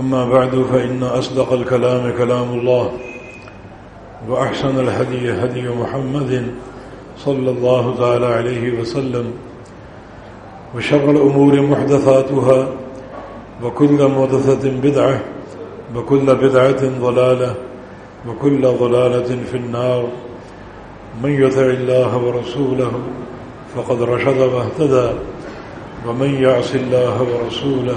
أما بعد فإن أصدق الكلام كلام الله وأحسن الهدي هدي محمد صلى الله تعالى عليه وسلم وشر الأمور محدثاتها وكل محدثة بدعة وكل بدعة ضلالة وكل ضلالة في النار. من يطع الله ورسوله فقد رشد واهتدى ومن يعص الله ورسوله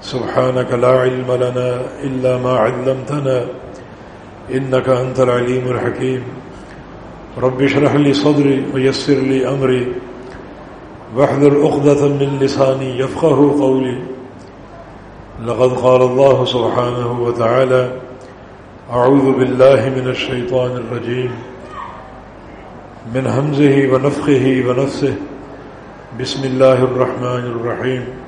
سبحانك لا علم لنا إلا ما علمتنا إنك أنت العليم الحكيم. رب اشرح لي صدري ويسر لي أمري. واحذر عقدة من لساني يفقه قولي. لقد قال الله سبحانه وتعالى أعوذ بالله من الشيطان الرجيم. من همزه ونفخه ونفسه. بسم الله الرحمن الرحيم.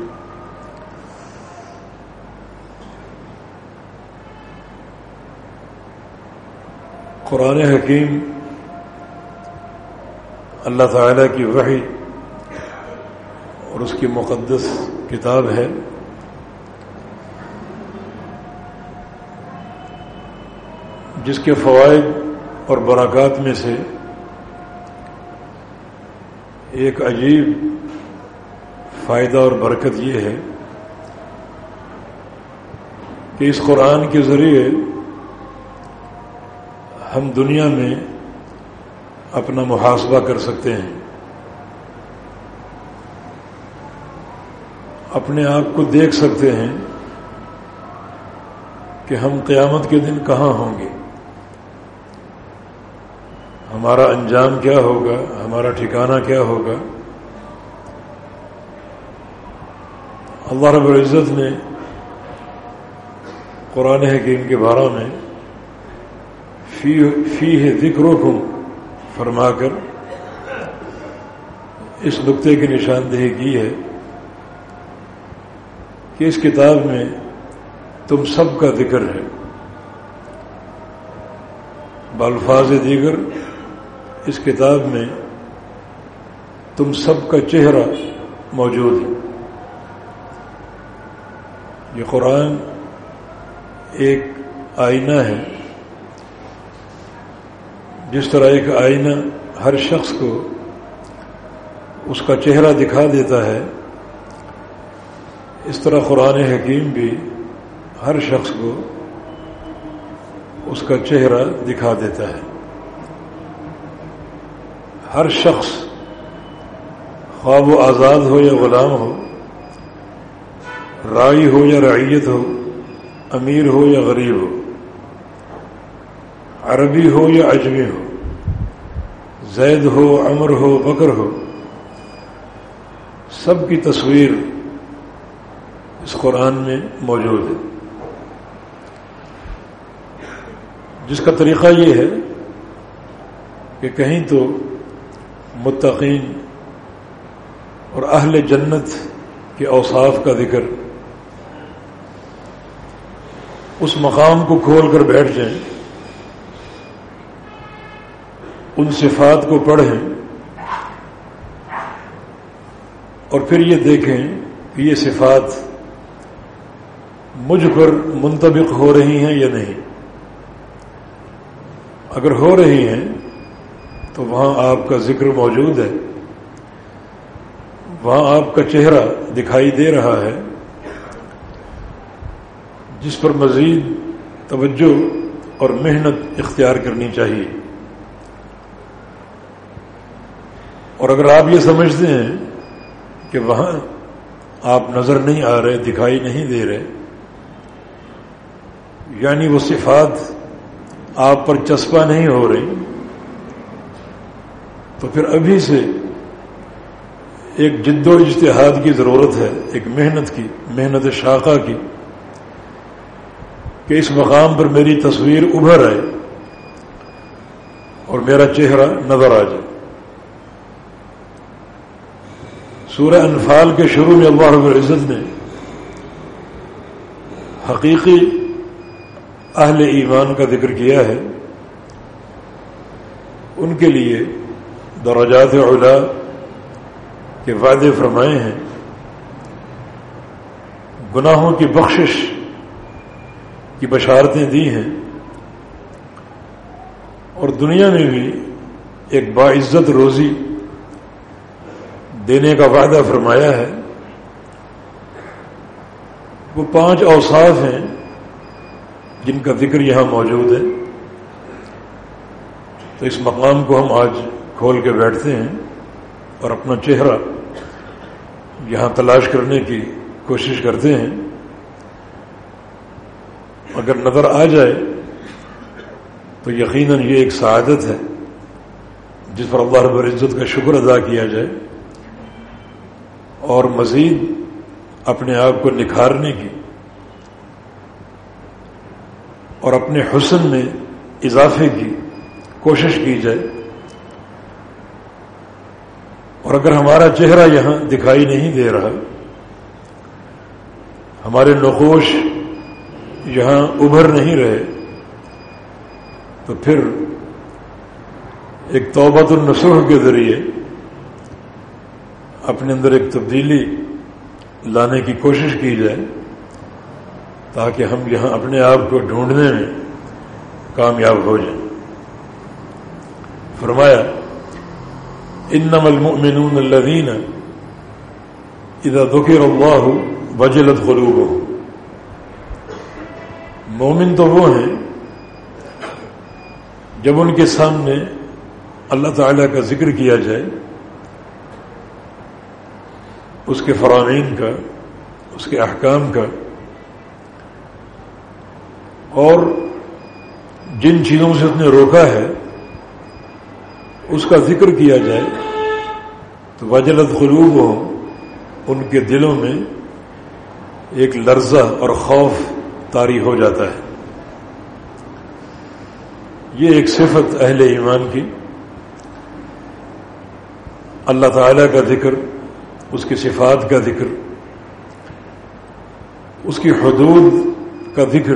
قرآن حکیم اللہ تعالیٰ کی وحی اور اس کی مقدس کتاب ہے۔ جس کے فوائد اور برکات میں سے ایک عجیب فائدہ اور برکت یہ ہے کہ اس قرآن کے ذریعے ہم دنیا میں اپنا محاسبہ کر سکتے ہیں۔ اپنے آپ کو دیکھ سکتے ہیں کہ ہم قیامت کے دن کہاں ہوں گے۔ ہمارا انجام کیا ہوگا؟ ہمارا ٹھکانہ کیا ہوگا؟ اللہ رب العزت نے قرآن حکیم کے بارہ میں فی فی ہے ذکر فرما کر اس نقطے کی نشاندہی کی ہے کہ اس کتاب میں تم سب کا ذکر ہے۔ بالفاظ دیگر اس کتاب میں تم سب کا چہرہ موجود ہے۔ یہ قرآن ایک آئینہ ہے۔ جس طرح ایک آئینہ ہر شخص کو اس کا چہرہ دکھا دیتا ہے، اس طرح قرآن حکیم بھی ہر شخص کو اس کا چہرہ دکھا دیتا ہے۔ ہر شخص خواب و آزاد ہو یا غلام ہو، رائی ہو یا رعیت ہو، امیر ہو یا غریب ہو، عربی ہو یا اجمی ہو زید ہو امر ہو، بکر ہو، سب کی تصویر اس قرآن میں موجود ہے۔ جس کا طریقہ یہ ہے کہ کہیں تو متقین اور اہل جنت کے اوصاف کا ذکر اس مقام کو کھول کر بیٹھ جائیں۔ ان صفات کو پڑھیں اور پھر یہ دیکھیں کہ یہ صفات مجھ پر منطبق ہو رہی ہیں یا نہیں۔ اگر ہو رہی ہیں تو وہاں آپ کا ذکر موجود ہے۔ وہاں آپ کا چہرہ دکھائی دے رہا ہے۔ جس پر مزید توجہ اور محنت اختیار کرنی چاہیے۔ اور اگر آپ یہ سمجھتے ہیں کہ وہاں آپ نظر نہیں آ رہے، دکھائی نہیں دے رہے یعنی وہ صفات آپ پر چسپا نہیں ہو رہی، تو پھر ابھی سے ایک جد و اجتہاد کی ضرورت ہے، ایک محنت کی، محنت شاخہ کی، کہ اس مقام پر میری تصویر ابھر آئے اور میرا چہرہ نظر آ جائے۔ سورہ انفال کے شروع میں اللہ رب العزت نے حقیقی اہل ایمان کا ذکر کیا ہے۔ ان کے لیے درجات علا کے وعدے فرمائے ہیں۔ گناہوں کی بخشش کی بشارتیں دی ہیں۔ اور دنیا میں بھی ایک باعزت روزی دینے کا وعدہ فرمایا ہے۔ وہ پانچ اوصاف ہیں جن کا ذکر یہاں موجود ہے۔ تو اس مقام کو ہم آج کھول کے بیٹھتے ہیں اور اپنا چہرہ یہاں تلاش کرنے کی کوشش کرتے ہیں۔ اگر نظر آ جائے تو یقیناً یہ ایک سعادت ہے جس پر اللہ رب العزت کا شکر ادا کیا جائے۔ اور مزید اپنے آپ کو نکھارنے کی اور اپنے حسن میں اضافے کی کوشش کی جائے اور اگر ہمارا چہرہ یہاں دکھائی نہیں دے رہا، ہمارے نقوش یہاں ابھر نہیں رہے، تو پھر ایک توبت النسخ کے ذریعے اپنے اندر ایک تبدیلی لانے کی کوشش کی جائے تاکہ ہم یہاں اپنے آپ کو ڈھونڈنے میں کامیاب ہو جائیں۔ فرمایا انم المؤمنون الذين اذا ذكر الله وجلت قلوبهم مومن تو وہ ہیں جب ان کے سامنے اللہ تعالی کا ذکر کیا جائے اس کے فرامین کا، اس کے احکام کا، اور جن چیزوں سے اس نے روکا ہے، اس کا ذکر کیا جائے، تو وجلت قلوب ہو ان کے دلوں میں ایک لرزہ اور خوف طاری ہو جاتا ہے۔ یہ ایک صفت اہل ایمان کی۔ اللہ تعالی کا ذکر اس کی صفات کا ذکر، اس کی حدود کا ذکر،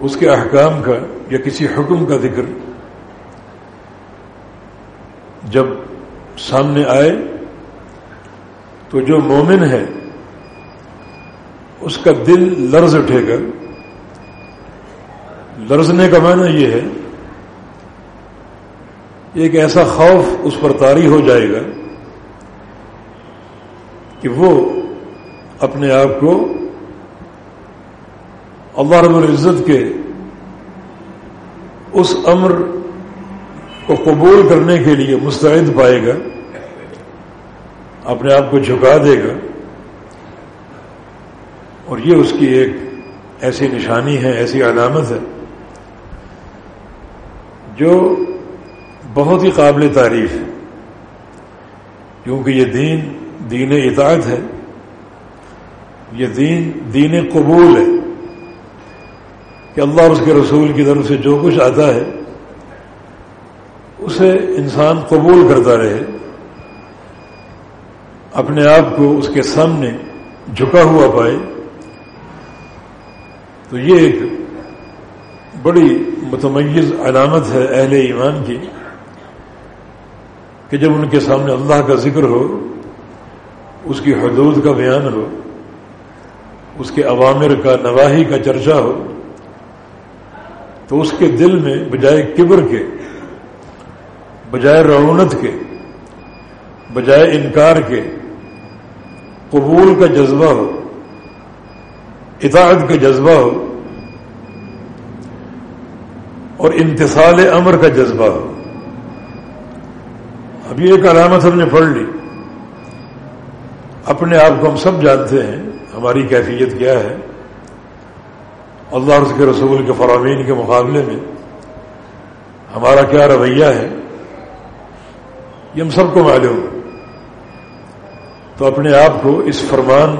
اس کے احکام کا یا کسی حکم کا ذکر۔ جب سامنے آئے تو جو مومن ہے، اس کا دل لرز اٹھے گا۔ لرزنے کا معنی یہ ہے، ایک ایسا خوف اس پر طاری ہو جائے گا کہ وہ اپنے آپ کو اللہ رب العزت کے اس امر کو قبول کرنے کے لیے مستعد پائے گا، اپنے آپ کو جھکا دے گا۔ اور یہ اس کی ایک ایسی نشانی ہے، ایسی علامت ہے جو بہت ہی قابل تعریف ہے۔ کیونکہ یہ دین دین اطاعت ہے، یہ دین دین قبول ہے کہ اللہ اور اس کے رسول کی طرف سے جو کچھ آتا ہے، اسے انسان قبول کرتا رہے۔ اپنے آپ کو اس کے سامنے جھکا ہوا پائے۔ تو یہ ایک بڑی متمیز علامت ہے اہل ایمان کی، کہ جب ان کے سامنے اللہ کا ذکر ہو اس کی حدود کا بیان ہو، اس کے عوامر کا نواحی کا چرچا ہو، تو اس کے دل میں بجائے کبر کے، بجائے رونت کے، بجائے انکار کے قبول کا جذبہ ہو، اطاعت کا جذبہ ہو، اور انتصال امر کا جذبہ ہو۔ اب یہ ایک علامت ہم نے پڑھ لی۔ اپنے آپ کو ہم سب جانتے ہیں، ہماری کیفیت کیا ہے؟ اللہ اور اس کے رسول کے فرامین کے مقابلے میں ہمارا کیا رویہ ہے؟ یہ ہم سب کو معلوم۔ تو اپنے آپ کو اس فرمان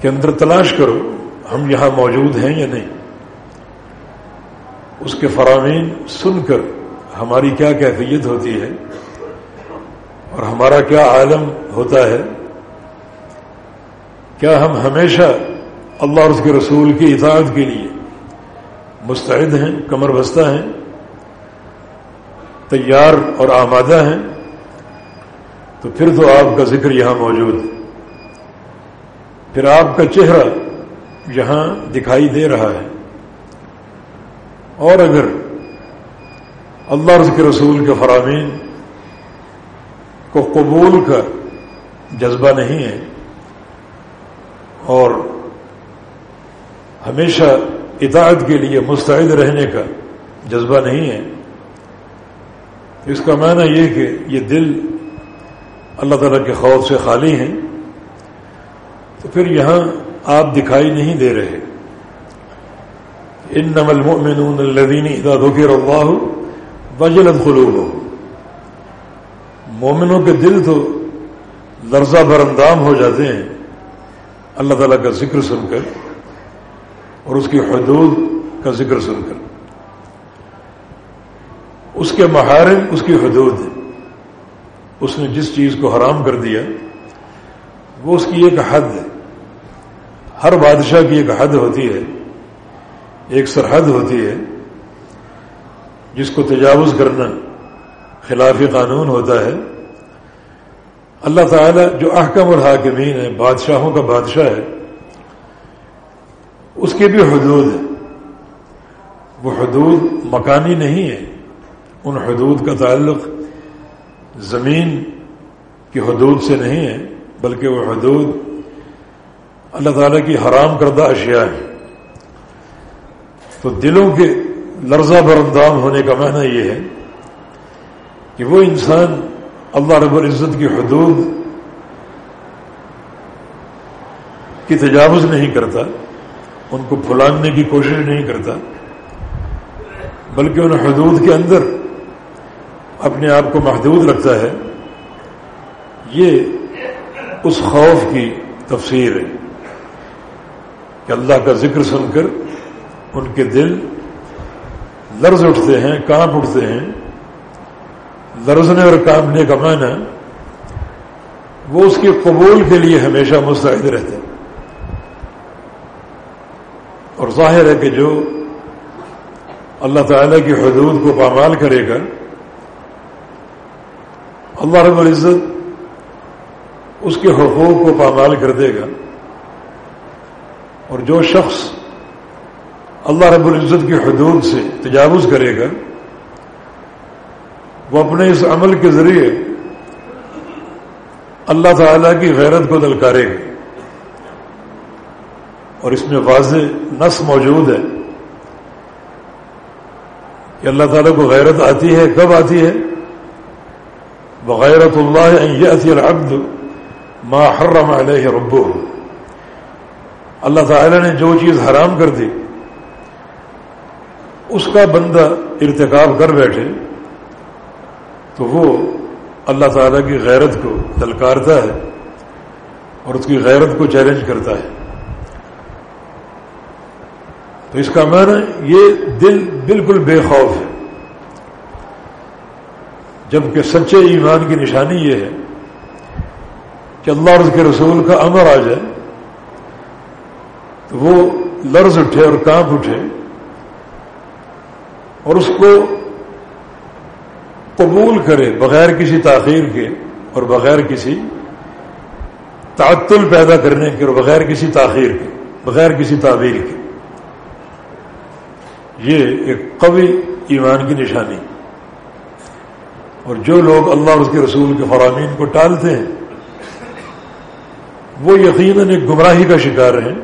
کے اندر تلاش کرو، ہم یہاں موجود ہیں یا نہیں؟ اس کے فرامین سن کر ہماری کیا کیفیت ہوتی ہے؟ اور ہمارا کیا عالم ہوتا ہے؟ کیا ہم ہمیشہ اللہ اور اس کے رسول کی اطاعت کے لیے مستعد ہیں، کمر بستہ ہیں، تیار اور آمادہ ہیں؟ تو پھر تو آپ کا ذکر یہاں موجود ہے۔ پھر آپ کا چہرہ یہاں دکھائی دے رہا ہے۔ اور اگر اللہ رض کے رسول کے فرامین کو قبول کا جذبہ نہیں ہے اور ہمیشہ اطاعت کے لیے مستعد رہنے کا جذبہ نہیں ہے اس کا معنی یہ کہ یہ دل اللہ تعالیٰ کے خوف سے خالی ہیں، تو پھر یہاں آپ دکھائی نہیں دے رہے۔ ان نمل مومن الدینی ادا ذکر اللہ وجلت خلوب ہو مومنوں کے دل تو لرزہ بر اندام ہو جاتے ہیں۔ اللہ تعالیٰ کا ذکر سن کر اور اس کی حدود کا ذکر سن کر۔ اس کے محارم اس کی حدود اس نے جس چیز کو حرام کر دیا، وہ اس کی ایک حد ہے۔ ہر بادشاہ کی ایک حد ہوتی ہے، ایک سرحد ہوتی ہے، جس کو تجاوز کرنا خلاف قانون ہوتا ہے۔ اللہ تعالی جو احکم الحاکمین ہے بادشاہوں کا بادشاہ ہے، اس کی بھی حدود ہے وہ حدود مکانی نہیں ہے ان حدود کا تعلق زمین کی حدود سے نہیں ہے، بلکہ وہ حدود اللہ تعالیٰ کی حرام کردہ اشیاء ہیں۔ تو دلوں کے لرزہ برندام ہونے کا معنی یہ ہے کہ وہ انسان اللہ رب العزت کی حدود کی تجاوز نہیں کرتا، ان کو پھلاننے کی کوشش نہیں کرتا، بلکہ ان حدود کے اندر اپنے آپ کو محدود رکھتا ہے۔ یہ اس خوف کی تفسیر ہے کہ اللہ کا ذکر سن کر ان کے دل لرز اٹھتے ہیں، کانپ اٹھتے ہیں۔ لرزنے اور کانپنے کا معنی وہ اس کے قبول کے لیے ہمیشہ مستعد رہتے ہیں۔ اور ظاہر ہے کہ جو اللہ تعالی کی حدود کو پامال کرے گا، اللہ رب العزت اس کے حقوق کو پامال کر دے گا۔ اور جو شخص اللہ رب العزت کی حدود سے تجاوز کرے گا وہ اپنے اس عمل کے ذریعے اللہ تعالی کی غیرت کو دلکارے گا اور اس میں واضح نس موجود ہے کہ اللہ تعالیٰ کو غیرت آتی ہے، کب آتی ہے؟ بغیرت اللہ العبد ما حرم علیہ ربو اللہ تعالیٰ نے جو چیز حرام کر دی، اس کا بندہ ارتکاب کر بیٹھے۔ تو وہ اللہ تعالیٰ کی غیرت کو دلکارتا ہے اور اس کی غیرت کو چیلنج کرتا ہے۔ تو اس کا معنی یہ دل بالکل بے خوف ہے۔ جبکہ سچے ایمان کی نشانی یہ ہے کہ اللہ اور اس کے رسول کا امر آ جائے تو وہ لرز اٹھے اور کانپ اٹھے اور اس کو قبول کرے بغیر کسی تاخیر کے اور بغیر کسی تعطل پیدا کرنے کے اور بغیر کسی تاخیر کے، بغیر کسی تعبیر کے۔ یہ ایک قوی ایمان کی نشانی۔ اور جو لوگ اللہ اور اس کے رسول کے فرامین کو ٹالتے ہیں، وہ یقیناً ایک گمراہی کا شکار ہیں۔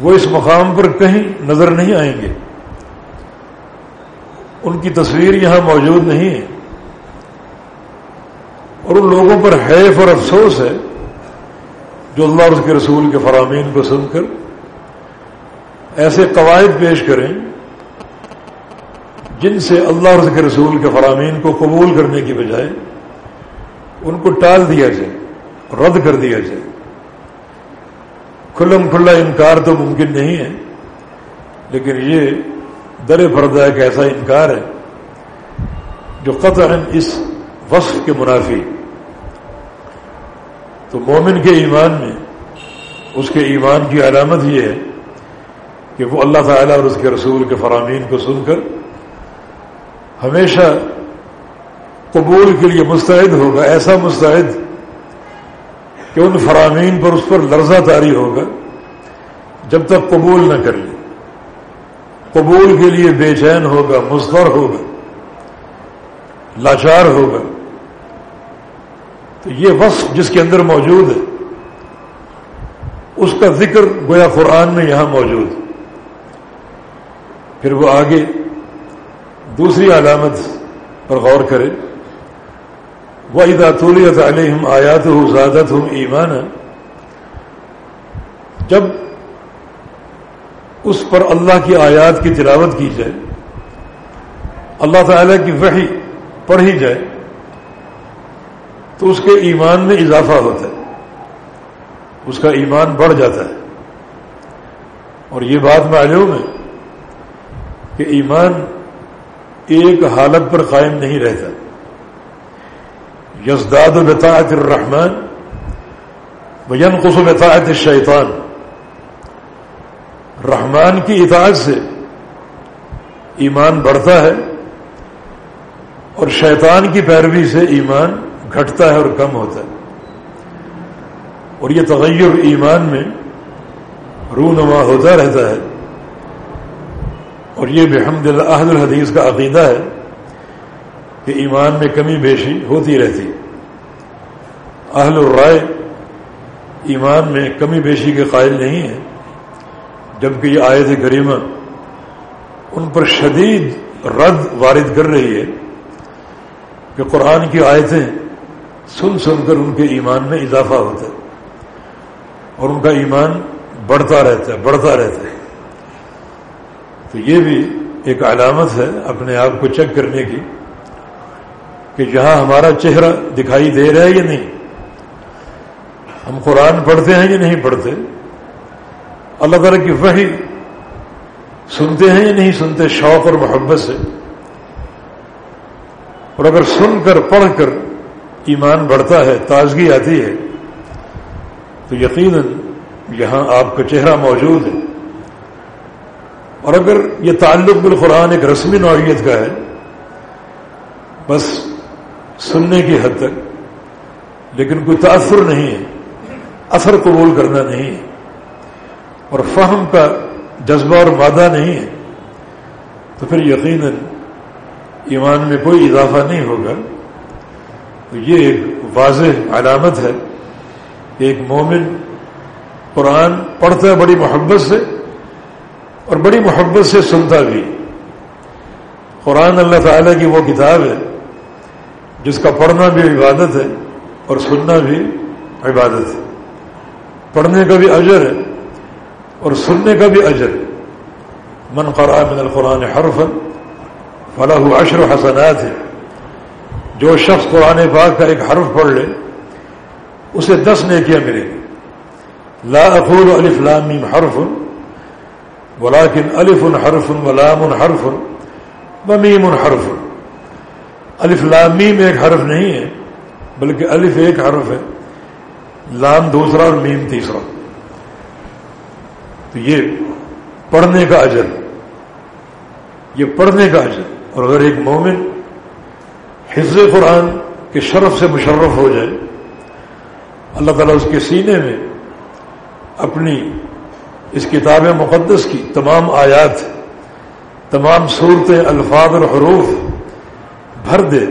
وہ اس مقام پر کہیں نظر نہیں آئیں گے۔ ان کی تصویر یہاں موجود نہیں ہے۔ اور ان لوگوں پر حیف اور افسوس ہے جو اللہ اور اس کے رسول کے فرامین کو سن کر ایسے قواعد پیش کریں جن سے اللہ اور اس کے رسول کے فرامین کو قبول کرنے کی بجائے ان کو ٹال دیا جائے، رد کر دیا جائے۔ کھلم کھلا انکار تو ممکن نہیں ہے، لیکن یہ در پردہ ایک ایسا انکار ہے جو قطعا اس وصف کے منافی تو مومن کے ایمان میں اس کے ایمان کی علامت یہ ہے کہ وہ اللہ تعالیٰ اور اس کے رسول کے فرامین کو سن کر ہمیشہ قبول کے لیے مستعد ہوگا، ایسا مستعد کہ ان فرامین پر اس پر لرزہ تاری ہوگا جب تک قبول نہ کر لے۔ قبول کے لیے بے چین ہوگا مستر ہوگا، لاچار ہوگا۔ تو یہ وصف جس کے اندر موجود ہے، اس کا ذکر گویا قرآن میں یہاں موجود پھر وہ آگے دوسری علامت پر غور کرے۔ وہ ادا تولیت علیہم آیات ہو زیادت ہوں ایمان جب اس پر اللہ کی آیات کی تلاوت کی جائے، اللہ تعالی کی وحی پڑھی جائے، تو اس کے ایمان میں اضافہ ہوتا ہے، اس کا ایمان بڑھ جاتا ہے۔ اور یہ بات معلوم ہے کہ ایمان ایک حالت پر قائم نہیں رہتا۔ یزداد بطاعت الرحمن بطاعت بتاعت شیطان رحمان کی اطاعت سے ایمان بڑھتا ہے اور شیطان کی پیروی سے ایمان گھٹتا ہے اور کم ہوتا ہے۔ اور یہ تغیر ایمان میں رونما ہوتا رہتا ہے۔ اور یہ بحمد الحد الحدیث کا عقیدہ ہے کہ ایمان میں کمی بیشی ہوتی رہتی۔ اہل الرائے ایمان میں کمی بیشی کے قائل نہیں ہے جبکہ یہ آیت کریمہ ان پر شدید رد وارد کر رہی ہے کہ قرآن کی آیتیں سن سن کر ان کے ایمان میں اضافہ ہوتا ہے اور ان کا ایمان بڑھتا رہتا ہے، بڑھتا رہتا ہے۔ تو یہ بھی ایک علامت ہے اپنے آپ کو چیک کرنے کی کہ جہاں ہمارا چہرہ دکھائی دے رہا ہے یا نہیں۔ ہم قرآن پڑھتے ہیں یا نہیں پڑھتے؟ اللہ تعالیٰ کی وحی سنتے ہیں یا نہیں سنتے، شوق اور محبت سے۔ اور اگر سن کر، پڑھ کر ایمان بڑھتا ہے، تازگی آتی ہے، تو یقیناً یہاں آپ کا چہرہ موجود ہے۔ اور اگر یہ تعلق بالقرآن ایک رسمی نوعیت کا ہے، بس سننے کی حد تک، لیکن کوئی تاثر نہیں ہے، اثر قبول کرنا نہیں ہے۔ اور فہم کا جذبہ اور مادہ نہیں ہے، تو پھر یقیناً ایمان میں کوئی اضافہ نہیں ہوگا۔ تو یہ ایک واضح علامت ہے کہ ایک مومن قرآن پڑھتا ہے، بڑی محبت سے، اور بڑی محبت سے سنتا بھی۔ قرآن اللہ تعالیٰ کی وہ کتاب ہے، جس کا پڑھنا بھی عبادت ہے اور سننا بھی عبادت ہے۔ پڑھنے کا بھی اجر ہے۔ اور سننے کا بھی اجر۔ من قرآ من القرآن حرف فلاح عشر حسنات۔ ہے جو شخص قرآن پاک کا ایک حرف پڑھ لے، اسے دس نیکیاں ملے گی۔ لا اقول الف لام حرف ولاکن الف حرف ولام حرف ومیم حرف۔ الف لامیم ایک حرف نہیں ہے، بلکہ الف ایک حرف ہے۔ لام دوسرا اور میم تیسرا۔ تو یہ پڑھنے کا اجر، یہ پڑھنے کا اجر۔ اور اگر ایک مومن حفظ قرآن کے شرف سے مشرف ہو جائے، اللہ تعالیٰ اس کے سینے میں اپنی اس کتاب مقدس کی تمام آیات، تمام صورتیں، الفاظ اور حروف بھر دے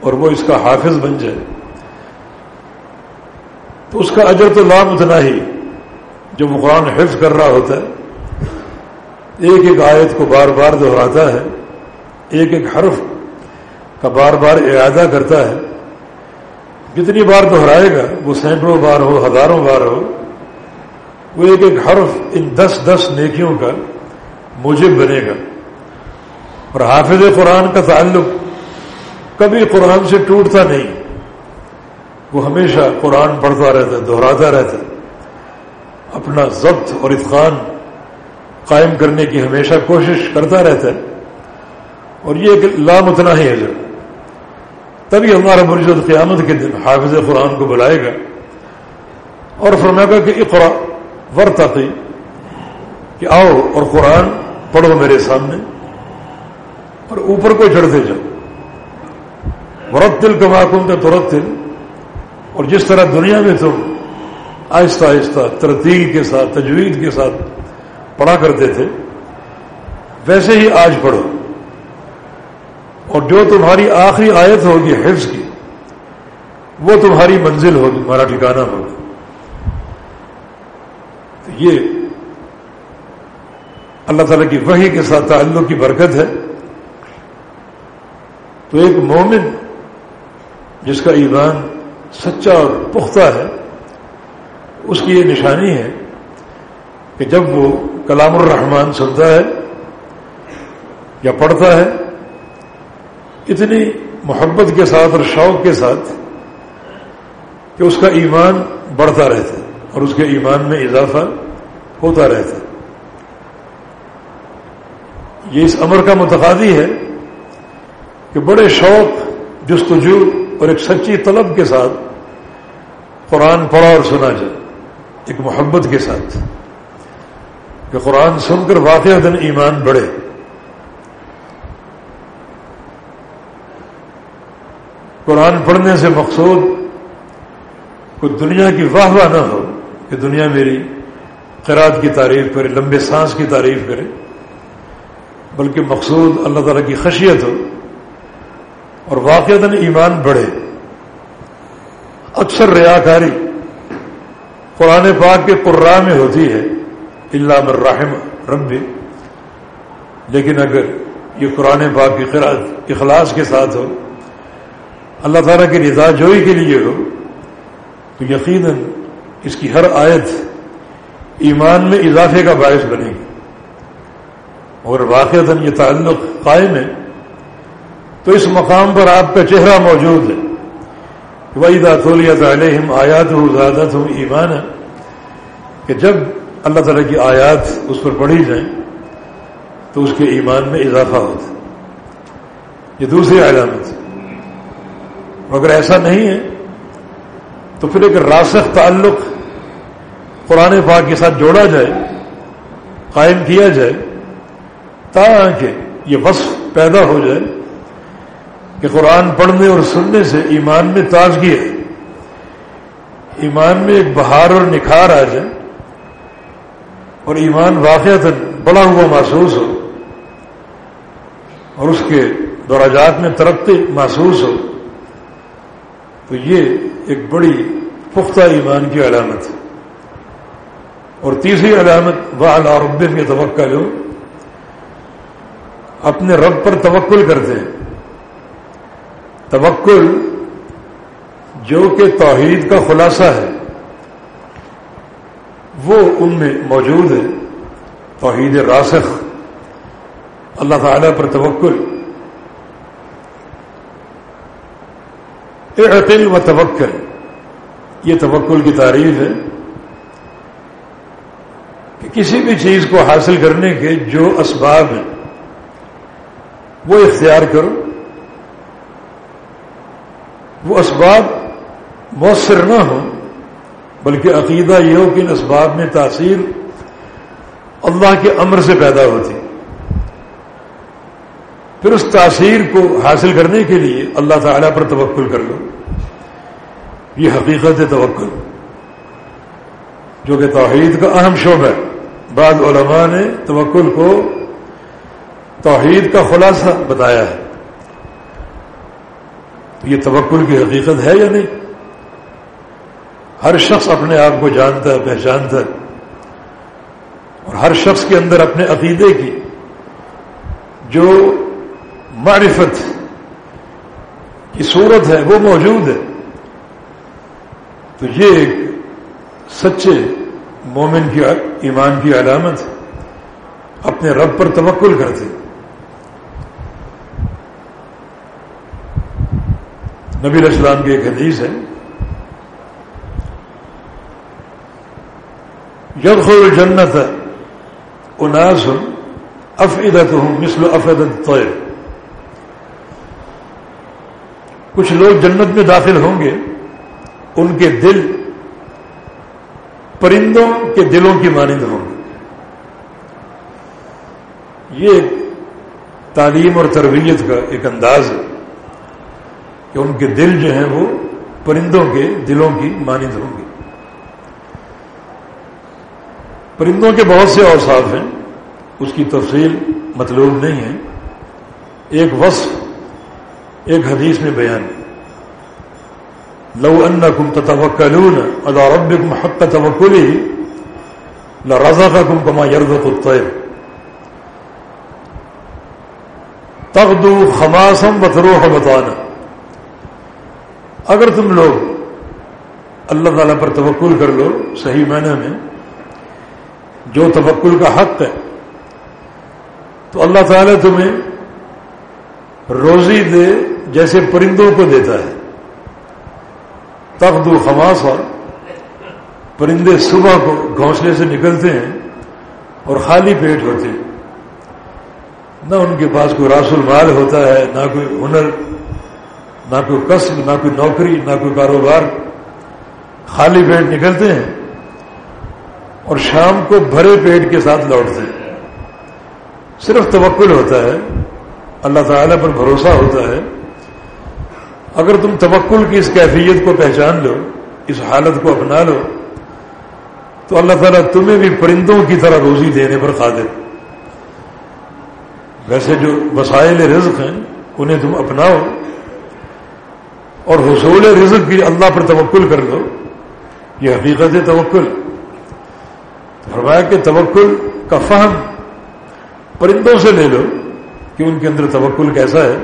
اور وہ اس کا حافظ بن جائے۔ تو اس کا اجر تو لام اتنا ہی جو قرآن حفظ کر رہا ہوتا ہے، ایک ایک آیت کو بار بار دہراتا ہے، ایک ایک حرف کا بار بار ارادہ کرتا ہے۔ جتنی بار دہرائے گا، وہ سینکڑوں بار ہو، ہزاروں بار ہو، وہ ایک ایک حرف ان دس دس نیکیوں کا موجب بنے گا۔ اور حافظ قرآن کا تعلق کبھی قرآن سے ٹوٹتا نہیں، وہ ہمیشہ قرآن پڑھتا رہتا ہے دہراتا رہتا۔ ہے اپنا ضبط اور اتقان قائم کرنے کی ہمیشہ کوشش کرتا رہتا ہے۔ اور یہ ایک لامتنا ہی ہے جو۔ تبھی ہمارا مرجد قیامت کے دن حافظ قرآن کو بلائے گا۔ اور فرمائے گا کہ اقرا ورتقی، کہ آؤ اور قرآن پڑھو میرے سامنے۔ اور اوپر کو چڑھتے جاؤ۔ ورتل کما کم تو ترتل۔ اور جس طرح دنیا میں تم آہستہ آہستہ ترتیل کے ساتھ، تجوید کے ساتھ پڑھا کرتے تھے۔ ویسے ہی آج پڑھو۔ اور جو تمہاری آخری آیت ہوگی حفظ کی، وہ تمہاری منزل ہوگی، تمہارا ٹھکانا ہوگا۔ تو یہ اللہ تعالیٰ کی وحی کے ساتھ تعلق کی برکت ہے۔ تو ایک مومن جس کا ایمان سچا اور پختہ ہے اس کی یہ نشانی ہے کہ جب وہ کلام الرحمان سنتا ہے یا پڑھتا ہے، اتنی محبت کے ساتھ اور شوق کے ساتھ کہ اس کا ایمان بڑھتا رہتا ہے اور اس کے ایمان میں اضافہ ہوتا رہتا ہے۔ یہ اس امر کا متقاضی ہے کہ بڑے شوق، جستجو اور ایک سچی طلب کے ساتھ قرآن پڑھا اور سنا جائے۔ ایک محبت کے ساتھ کہ قرآن سن کر واقع دن ایمان بڑھے۔ قرآن پڑھنے سے مقصود کوئی دنیا کی واہ واہ نہ ہو کہ دنیا میری قرآد کی تعریف کرے، لمبے سانس کی تعریف کرے، بلکہ مقصود اللہ تعالیٰ کی خشیت ہو اور واقع ایمان بڑھے۔ اکثر ریاکاری قرآن پاک کے قرا میں ہوتی ہے اللہ الرحم رب، لیکن اگر یہ قرآن پاک کی اخلاص کے ساتھ ہو، اللہ تعالیٰ کی رضا جوئی کے لیے ہو، تو یقیناً اس کی ہر آیت ایمان میں اضافے کا باعث بنے گی۔ اور واقع یہ تعلق قائم ہے، تو اس مقام پر آپ کا چہرہ موجود ہے۔ وہی داتولیت علیہم آیات ہو زیادت ہوں ایمان ہے کہ جب اللہ تعالیٰ کی آیات اس پر پڑھی جائیں تو اس کے ایمان میں اضافہ ہوتا یہ دوسری علامت اگر ایسا نہیں ہے تو پھر ایک راسخ تعلق قرآن پاک کے ساتھ جوڑا جائے، قائم کیا جائے تاکہ یہ وصف پیدا ہو جائے کہ قرآن پڑھنے اور سننے سے ایمان میں تازگی ہے۔ ایمان میں ایک بہار اور نکھار آ جائے اور ایمان واقع بڑا ہوا محسوس ہو اور اس کے دراجات میں ترقی محسوس ہو، تو یہ ایک بڑی پختہ ایمان کی علامت ہے۔ اور تیسری علامت وہ العربن کے توقع لو اپنے رب پر توکل کرتے ہیں۔ توکل جو کہ توحید کا خلاصہ ہے، وہ ان میں موجود ہے۔ توحید راسخ، اللہ تعالی پر توکل۔ اعتل و توکل، یہ توکل کی تعریف ہے کہ کسی بھی چیز کو حاصل کرنے کے جو اسباب ہیں، وہ اختیار کرو۔ وہ اسباب مؤثر نہ ہو بلکہ عقیدہ یہ ہو کہ ان اسباب میں تاثیر اللہ کے امر سے پیدا ہوتی۔ پھر اس تاثیر کو حاصل کرنے کے لیے اللہ تعالیٰ پر توکل کر لو۔ یہ حقیقت ہے توکل، جو کہ توحید کا اہم شعبہ ہے۔ بعض علماء نے توکل کو توحید کا خلاصہ بتایا ہے۔ یہ توکل کی حقیقت ہے یا نہیں؟ ہر شخص اپنے آپ کو جانتا ہے، پہچانتا ہے، اور ہر شخص کے اندر اپنے عقیدے کی جو معرفت کی صورت ہے، وہ موجود ہے۔ تو یہ ایک سچے مومن کی ایمان کی علامت اپنے رب پر توکل کرتے نبی السلام کی ایک حدیث ہے۔ یدخل الجنت اناس افعدت ہوں مثل افعدت طیر کچھ لوگ جنت میں داخل ہوں گے، ان کے دل پرندوں کے دلوں کی مانند ہوں گے۔ یہ تعلیم اور تربیت کا ایک انداز ہے۔ کہ ان کے دل جو ہیں وہ پرندوں کے دلوں کی مانند ہوں گے۔ پرندوں کے بہت سے اوساف ہیں، اس کی تفصیل مطلوب نہیں ہے۔ ایک وصف، ایک حدیث میں بیان۔ لو انکم تتوکلون علی ربکم حق توکلی لرزقکم کما یرزق الطیر۔ تغدو خماسم وتروح بطانا۔ اگر تم لوگ اللہ تعالیٰ پر توکل کر لو، صحیح معنی میں، جو توکل کا حق ہے، تو اللہ تعالیٰ تمہیں روزی دے جیسے پرندوں کو دیتا ہے۔ تخت و خماس اور پرندے صبح کو گھونسلے سے نکلتے ہیں اور خالی پیٹ ہوتے ہیں۔ نہ ان کے پاس کوئی راس المال ہوتا ہے، نہ کوئی ہنر نہ کوئی قصب نہ کوئی نوکری، نہ کوئی کاروبار۔ خالی پیٹ نکلتے ہیں اور شام کو بھرے پیٹ کے ساتھ لوٹتے ہیں۔ صرف توکل ہوتا ہے، اللہ تعالیٰ پر بھروسہ ہوتا ہے۔ اگر تم توکل کی اس کیفیت کو پہچان لو، اس حالت کو اپنا لو، تو اللہ تعالیٰ تمہیں بھی پرندوں کی طرح روزی دینے پر قادر۔ ویسے جو وسائل رزق ہیں، انہیں تم اپناؤ۔ اور حصول رزق بھی اللہ پر توکل کر لو، یہ حقیقت توکل۔ فرمایا کہ توکل کا فہم پرندوں سے لے لو کہ ان کے اندر توکل کیسا ہے۔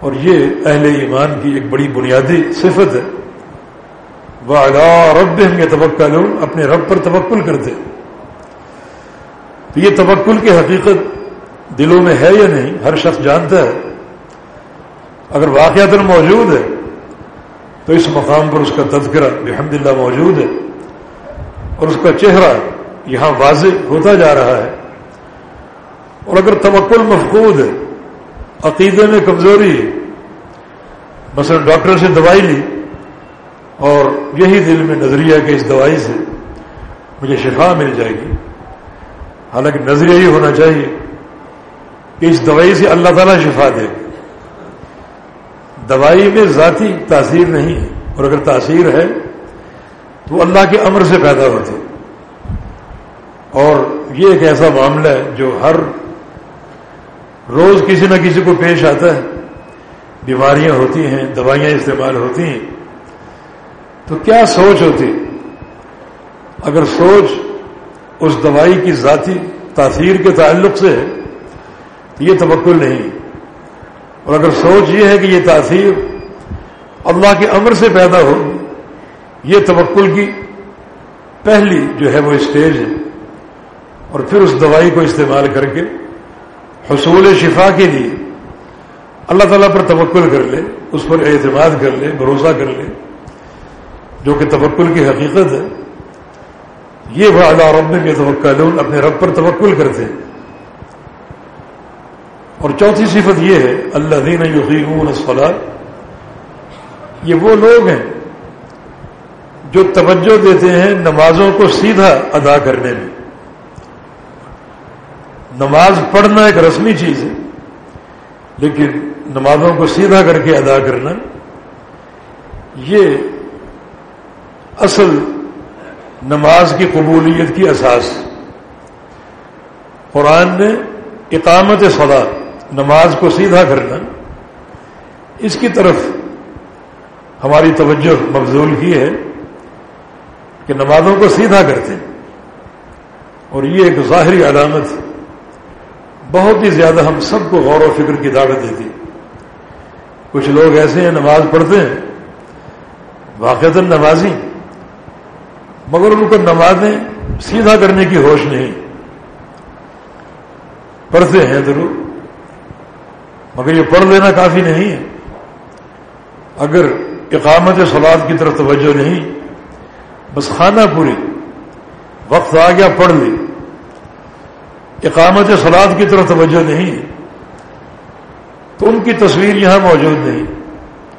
اور یہ اہل ایمان کی ایک بڑی بنیادی صفت ہے۔ وہ اگا رب ہم یہ توکل اپنے رب پر توکل کرتے۔ تو یہ توکل کی حقیقت دلوں میں ہے یا نہیں، ہر شخص جانتا ہے۔ اگر واقعات موجود ہے تو اس مقام پر اس کا تذکرہ الحمد للہ موجود ہے۔ اور اس کا چہرہ یہاں واضح ہوتا جا رہا ہے۔ اور اگر توکل مفقود ہے، عقیدے میں کمزوری ہے، مثلا ڈاکٹر سے دوائی لی، اور یہی دل میں نظریہ کہ اس دوائی سے مجھے شفا مل جائے گی۔ حالانکہ نظریہ ہی ہونا چاہیے کہ اس دوائی سے اللہ تعالیٰ شفا دے۔ گا دوائی میں ذاتی تاثیر نہیں ہے اور اگر تاثیر ہے تو اللہ کے امر سے پیدا ہوتی اور یہ ایک ایسا معاملہ ہے جو ہر روز کسی نہ کسی کو پیش آتا ہے۔ بیماریاں ہوتی ہیں، دوائیاں استعمال ہوتی ہیں۔ تو کیا سوچ ہوتی اگر سوچ اس دوائی کی ذاتی تاثیر کے تعلق سے ہے، تو یہ توکل نہیں اور اگر سوچ یہ ہے کہ یہ تاثیر اللہ کے امر سے پیدا ہو، یہ توکل کی پہلی جو ہے وہ اسٹیج ہے۔ اور پھر اس دوائی کو استعمال کر کے حصول شفا کے لیے اللہ تعالیٰ پر توکل کر لے، اس پر اعتماد کر لے، بھروسہ کر لے، جو کہ توکل کی حقیقت ہے۔ یہ وہ اللہ رب کے توکل اپنے رب پر توکل کرتے ہیں۔ اور چوتھی صفت یہ ہے اللہ دین یقین یہ وہ لوگ ہیں جو توجہ دیتے ہیں نمازوں کو سیدھا ادا کرنے میں۔ نماز پڑھنا ایک رسمی چیز ہے، لیکن نمازوں کو سیدھا کر کے ادا کرنا، یہ اصل نماز کی قبولیت کی اساس۔ قرآن نے اقامت صدا نماز کو سیدھا کرنا، اس کی طرف ہماری توجہ مبزول کی ہے کہ نمازوں کو سیدھا کرتے ہیں۔ اور یہ ایک ظاہری علامت، بہت ہی زیادہ ہم سب کو غور و فکر کی دعوت دیتی کچھ لوگ ایسے ہیں، نماز پڑھتے ہیں واقع نمازی، مگر ان کو نمازیں سیدھا کرنے کی ہوش نہیں۔ پڑھتے ہیں ضرور۔ مگر یہ پڑھ لینا کافی نہیں ہے۔ اگر اقامت سلاد کی طرف توجہ نہیں، بس خانہ پوری، وقت آ گیا پڑھ لی۔ اقامت سلاد کی طرف توجہ نہیں ہے۔ تو ان کی تصویر یہاں موجود نہیں۔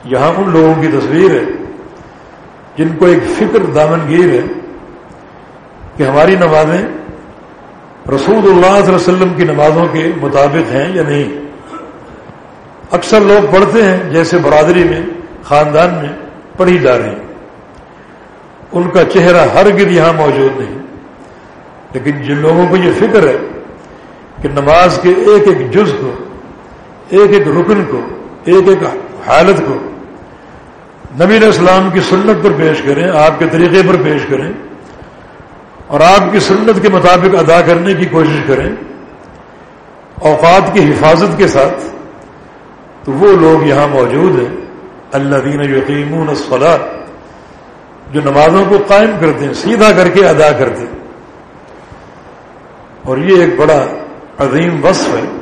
یہاں ان لوگوں کی تصویر ہے، جن کو ایک فکر دامنگیر ہے کہ ہماری نمازیں رسول اللہ صلی اللہ علیہ وسلم کی نمازوں کے مطابق ہیں یا نہیں۔ اکثر لوگ پڑھتے ہیں، جیسے برادری میں، خاندان میں، پڑھی جا رہی۔ ان کا چہرہ ہر گر یہاں موجود نہیں۔ لیکن جن لوگوں کو یہ فکر ہے کہ نماز کے ایک ایک جز کو، ایک ایک رکن کو، ایک ایک حالت کو نبی علیہ السلام کی سنت پر پیش کریں، آپ کے طریقے پر پیش کریں اور آپ کی سنت کے مطابق ادا کرنے کی کوشش کریں، اوقات کی حفاظت کے ساتھ تو وہ لوگ یہاں موجود ہیں اللہ دین یقین الصلاح جو نمازوں کو قائم کرتے ہیں، سیدھا کر کے ادا کرتے ہیں۔ اور یہ ایک بڑا عظیم وصف ہے،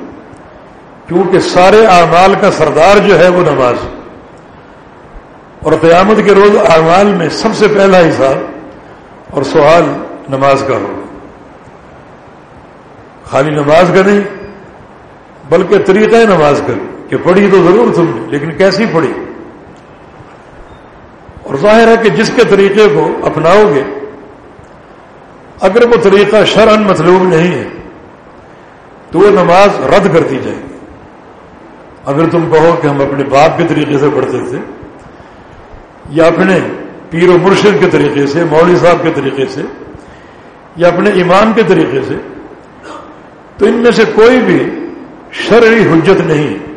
کیونکہ سارے اعمال کا سردار جو ہے وہ نماز اور قیامت کے روز اعمال میں سب سے پہلا حساب اور سوال نماز کا ہوگا۔ خالی نماز کا نہیں، بلکہ طریقہ نماز کا کہ پڑھی تو ضرور تم نے لیکن کیسی پڑھی؟ اور ظاہر ہے کہ جس کے طریقے کو اپناؤ گے، اگر وہ طریقہ شرعن مطلوب نہیں ہے، تو وہ نماز رد کر دی جائے گی۔ اگر تم کہو کہ ہم اپنے باپ کے طریقے سے پڑھتے تھے، یا اپنے پیر و مرشد کے طریقے سے، مولوی صاحب کے طریقے سے، یا اپنے ایمان کے طریقے سے، تو ان میں سے کوئی بھی شرعی حجت نہیں ہے۔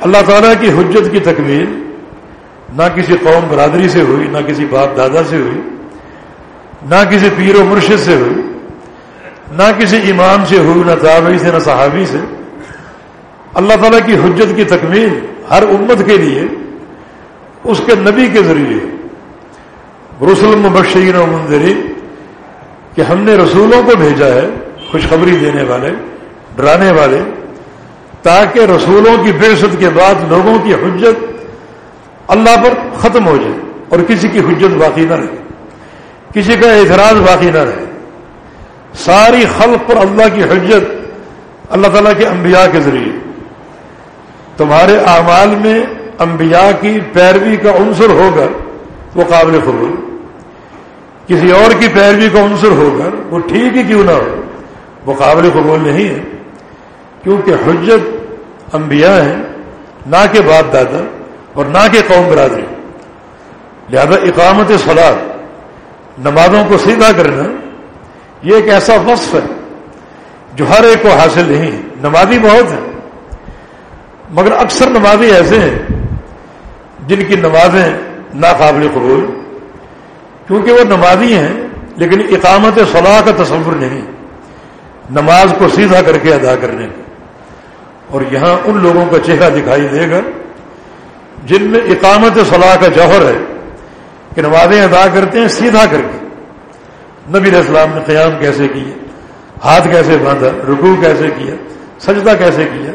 اللہ تعالیٰ کی حجت کی تکمیل نہ کسی قوم برادری سے ہوئی، نہ کسی باپ دادا سے ہوئی، نہ کسی پیر و مرشد سے ہوئی، نہ کسی امام سے ہوئی، نہ تابعی سے، نہ صحابی سے۔ اللہ تعالیٰ کی حجت کی تکمیل ہر امت کے لیے، اس کے نبی کے ذریعے۔ رسول مبشرین و منظرین کہ ہم نے رسولوں کو بھیجا ہے، خوشخبری دینے والے، ڈرانے والے۔ تاکہ رسولوں کی بے کے بعد لوگوں کی حجت اللہ پر ختم ہو جائے اور کسی کی حجت باقی نہ رہے، کسی کا اعتراض باقی نہ رہے۔ ساری خلق پر اللہ کی حجت اللہ تعالیٰ کے انبیاء کے ذریعے۔ تمہارے اعمال میں انبیاء کی پیروی کا عنصر ہو کر وہ قابل قبول۔ کسی اور کی پیروی کا عنصر ہو کر وہ ٹھیک ہی کیوں نہ ہو، وہ قابل قبول نہیں ہے۔ کیونکہ حجت انبیاء ہیں، نہ کہ باپ دادا اور نہ کہ قوم برادری۔ لہذا اقامت سلاد نمازوں کو سیدھا کرنا، یہ ایک ایسا وصف ہے جو ہر ایک کو حاصل نہیں نمازی بہت ہیں، مگر اکثر نمازی ایسے ہیں جن کی نمازیں ناقابل قبول، کیونکہ وہ نمازی ہیں، لیکن اقامت صلاح کا تصور نہیں۔ نماز کو سیدھا کر کے ادا کرنے۔ کا اور یہاں ان لوگوں کا چہرہ دکھائی دے گا جن میں اقامت صلاح کا جوہر ہے کہ نمازیں ادا کرتے ہیں، سیدھا کر کے۔ نبی علیہ السلام نے قیام کیسے کیا ہاتھ کیسے باندھا؟ رکوع کیسے کیا؟ سجدہ کیسے کیا؟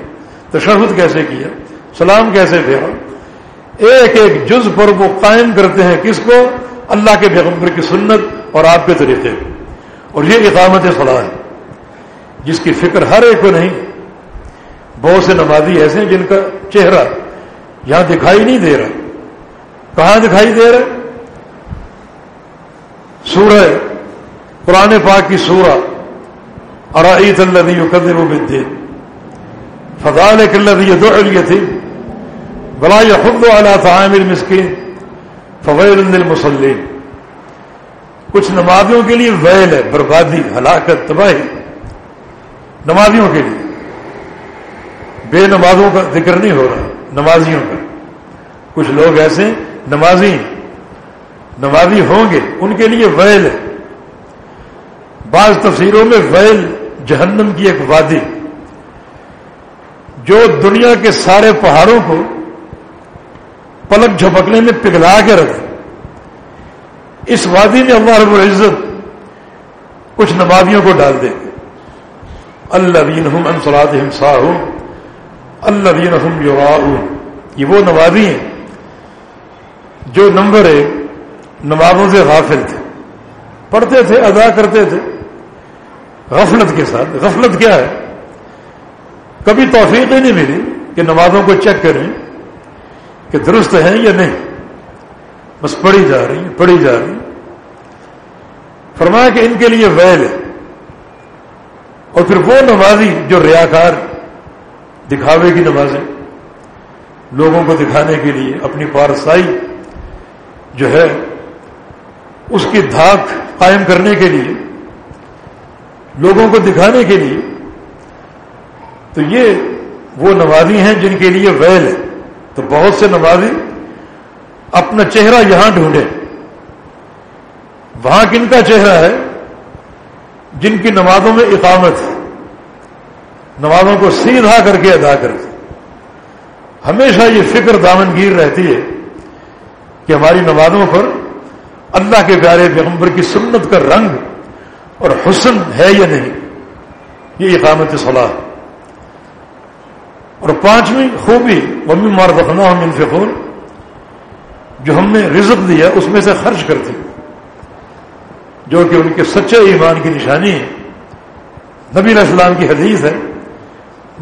تشہد کیسے کیا؟ سلام کیسے پھیرا؟ ایک ایک جز پر وہ قائم کرتے ہیں کس کو؟ اللہ کے پیغمبر کی سنت اور آپ کے طریقے۔ اور یہ اقامت صلاح ہے، جس کی فکر ہر ایک کو نہیں بہت سے نمازی ایسے ہیں جن کا چہرہ یہاں دکھائی نہیں دے رہا۔ کہاں دکھائی دے رہا سورہ قرآن پاک کی سورہ۔ ارعیت اللہ يكذب بالدين فذلك الذي يدعو اليتيم ولا يحض على طعام المسكين فويل للمصلين کچھ نمازیوں کے لیے ویل ہے، بربادی، ہلاکت، تباہی۔ نمازیوں کے لیے۔ بے نمازوں کا ذکر نہیں ہو رہا، نمازیوں کا۔ کچھ لوگ ایسے نمازی نمازی ہوں گے، ان کے لیے ویل ہے۔ بعض تفسیروں میں ویل جہنم کی ایک وادی۔ جو دنیا کے سارے پہاڑوں کو پلک جھپکنے میں پگھلا کے رکھے۔ اس وادی میں اللہ رب العزت کچھ نمازیوں کو ڈال دے۔ اللہ دین ہم انسلاد ہمسا ہوں اللہ دین یہ وہ نمازی ہیں جو نمبر ایک نمازوں سے غافل تھے۔ پڑھتے تھے، ادا کرتے تھے۔ غفلت کے ساتھ۔ غفلت کیا ہے؟ کبھی توفیق ہی نہیں ملی کہ نمازوں کو چیک کریں کہ درست ہیں یا نہیں۔ بس پڑھی جا رہی پڑھی جا رہی فرمایا کہ ان کے لیے ویل ہے۔ اور پھر وہ نمازی جو ریاکار دکھاوے کی نمازیں، لوگوں کو دکھانے کے لیے اپنی پارسائی جو ہے، اس کی دھاک قائم کرنے کے لیے، لوگوں کو دکھانے کے لیے، تو یہ وہ نمازی ہیں جن کے لیے ویل ہے۔ تو بہت سے نمازی اپنا چہرہ یہاں ڈھونڈے وہاں کن کا چہرہ ہے؟ جن کی نمازوں میں اقامت ہے۔ نمازوں کو سیدھا کر کے ادا کرتے ہمیشہ یہ فکر دامنگیر رہتی ہے کہ ہماری نمازوں پر اللہ کے پیارے پیغمبر کی سنت کا رنگ اور حسن ہے یا نہیں، یہ اقامت صلاح اور پانچویں خوبی ممی مار بخنا ہم انفقور جو ہم نے رزق دیا، اس میں سے خرچ کرتی جو کہ ان کے سچے ایمان کی نشانی ہے۔ نبی علیہ السلام کی حدیث ہے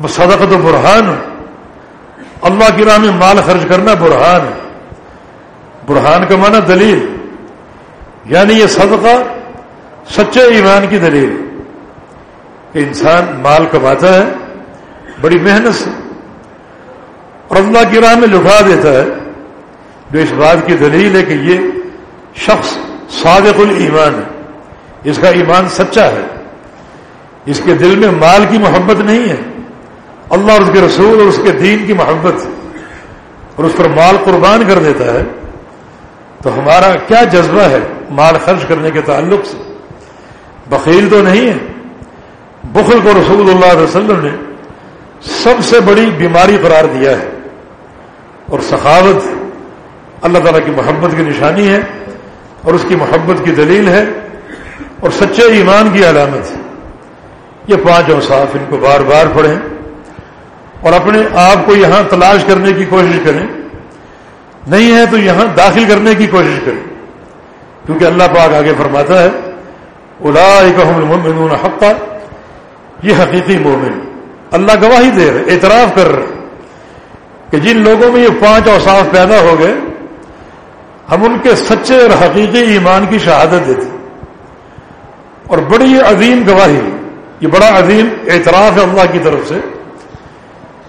صدقت و برہان اللہ کی راہ میں مال خرچ کرنا برہان ہے. برہان کا معنی دلیل. یعنی یہ صدقہ سچے ایمان کی دلیل کہ انسان مال کماتا ہے، بڑی محنت سے، اور اللہ کی راہ میں لٹا دیتا ہے، جو اس بات کی دلیل ہے کہ یہ شخص صادق الایمان ہے. اس کا ایمان سچا ہے۔ اس کے دل میں مال کی محبت نہیں ہے۔ اللہ اور اس کے رسول اور اس کے دین کی محبت اور اس پر مال قربان کر دیتا ہے، تو ہمارا کیا جذبہ ہے مال خرچ کرنے کے تعلق سے؟ بخیل تو نہیں ہے۔ بخل کو رسول اللہ علیہ وسلم نے سب سے بڑی بیماری قرار دیا ہے۔ اور سخاوت اللہ تعالیٰ کی محبت کی نشانی ہے، اور اس کی محبت کی دلیل ہے، اور سچے ایمان کی علامت ہے۔ یہ پانچ اوصاف ان کو بار بار پڑھیں۔ اور اپنے آپ کو یہاں تلاش کرنے کی کوشش کریں۔ نہیں ہے تو یہاں داخل کرنے کی کوشش کریں۔ کیونکہ اللہ پاک آگے فرماتا ہے المؤمنون حقا، یہ حقیقی مومن، اللہ گواہی دے رہے، اعتراف کر رہے کہ جن لوگوں میں یہ پانچ اوصاف پیدا ہو گئے، ہم ان کے سچے اور حقیقی ایمان کی شہادت دیتے اور بڑی عظیم گواہی، یہ بڑا عظیم اعتراف ہے اللہ کی طرف سے۔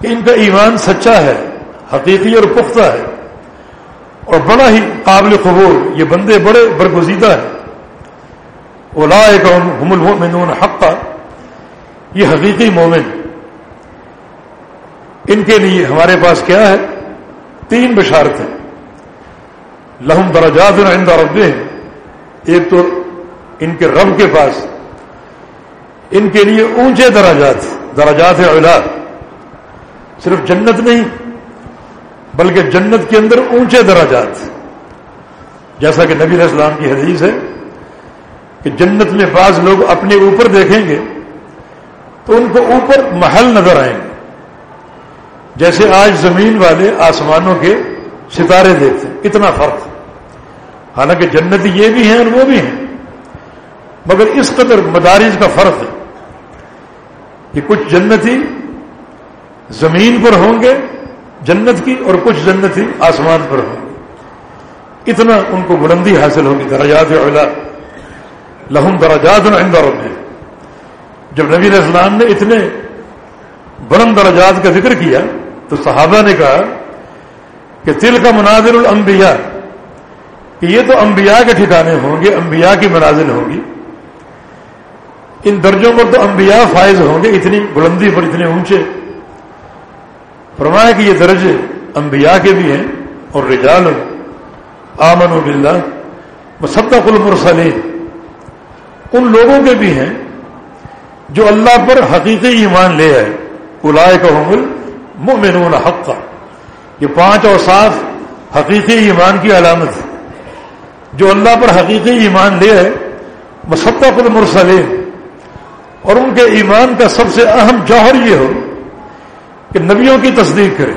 کہ ان کا ایمان سچا ہے، حقیقی اور پختہ ہے۔ اور بڑا ہی قابل قبول یہ بندے بڑے برگزیدہ ہیں۔ اولا ہم المؤمنون حقا، یہ حقیقی مومن۔ ان کے لیے ہمارے پاس کیا ہے؟ تین بشارتیں لہم درجات عند ربهم۔ ایک تو ان کے رب کے پاس۔ ان کے لیے اونچے دراجات دراجات اولاد صرف جنت نہیں، بلکہ جنت کے اندر اونچے دراجات جیسا کہ نبی علیہ السلام کی حدیث ہے کہ جنت میں بعض لوگ اپنے اوپر دیکھیں گے تو ان کو اوپر محل نظر آئیں گے۔ جیسے آج زمین والے آسمانوں کے ستارے دیکھتے ہیں، کتنا فرق۔ حالانکہ جنتی یہ بھی ہیں اور وہ بھی ہیں۔ مگر اس قدر مدارج کا فرق ہے کہ کچھ جنتی زمین پر ہوں گے، جنت کی اور کچھ جنتی آسمان پر ہوں گے۔ اتنا ان کو بلندی حاصل ہوگی، درجات اولاد لہم درجات عند ربهم جب نبی علیہ السلام نے اتنے بلند درجات کا ذکر کیا، تو صحابہ نے کہا کہ تل کا مناظر الانبیاء، کہ یہ تو انبیاء کے ٹھکانے ہوں گے، انبیاء کی منازل ہوگی۔ ان درجوں پر تو انبیاء فائز ہوں گے، اتنی بلندی پر، اتنے اونچے۔ فرمایا کہ یہ درجے انبیاء کے بھی ہیں اور رجال آمن باللہ مصدق المرسلین۔ ان لوگوں کے بھی ہیں جو اللہ پر حقیقی ایمان لے آئے۔ الائے کا حمل مومنون حق کا یہ پانچ اور صاف حقیقی ایمان کی علامت ہے جو اللہ پر حقیقی ایمان لے آئے، مصدق المرسلین۔ اور ان کے ایمان کا سب سے اہم جوہر یہ ہو کہ نبیوں کی تصدیق کرے۔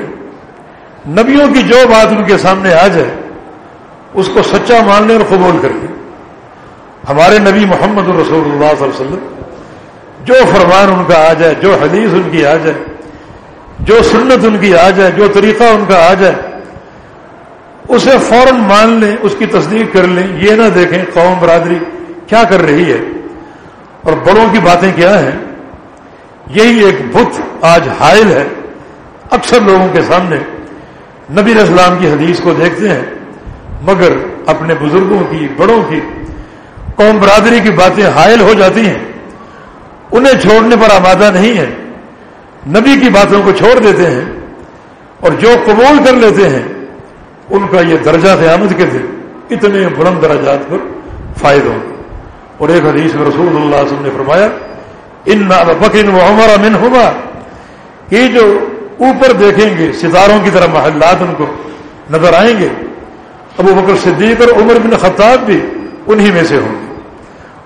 نبیوں کی جو بات ان کے سامنے آ جائے، اس کو سچا ماننے اور قبول کر لیں ہمارے نبی محمد الرسول اللہ صلی اللہ علیہ وسلم، جو فرمان ان کا آ جائے، جو حدیث ان کی آ جائے، جو سنت ان کی آ جائے، جو طریقہ ان کا آ جائے، اسے فوراً مان لیں، اس کی تصدیق کر لیں۔ یہ نہ دیکھیں قوم برادری کیا کر رہی ہے۔ اور بڑوں کی باتیں کیا ہیں؟ یہی ایک بت آج حائل ہے۔ اکثر لوگوں کے سامنے نبی اسلام کی حدیث کو دیکھتے ہیں، مگر اپنے بزرگوں کی، بڑوں کی، قوم برادری کی باتیں حائل ہو جاتی ہیں۔ انہیں چھوڑنے پر آمادہ نہیں ہے نبی کی باتوں کو چھوڑ دیتے ہیں اور جو قبول کر لیتے ہیں، ان کا یہ درجہ قیامت کے دن اتنے بلند درجات پر فائد ہوں۔ اور ایک حدیث میں رسول اللہ علیہ وسلم نے فرمایا، ان بکر و عمر امن ہوگا یہ جو اوپر دیکھیں گے، ستاروں کی طرح محلات ان کو نظر آئیں گے۔ ابو بکر صدیق اور عمر بن خطاب بھی انہی میں سے ہوں گے۔